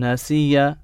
ناسية.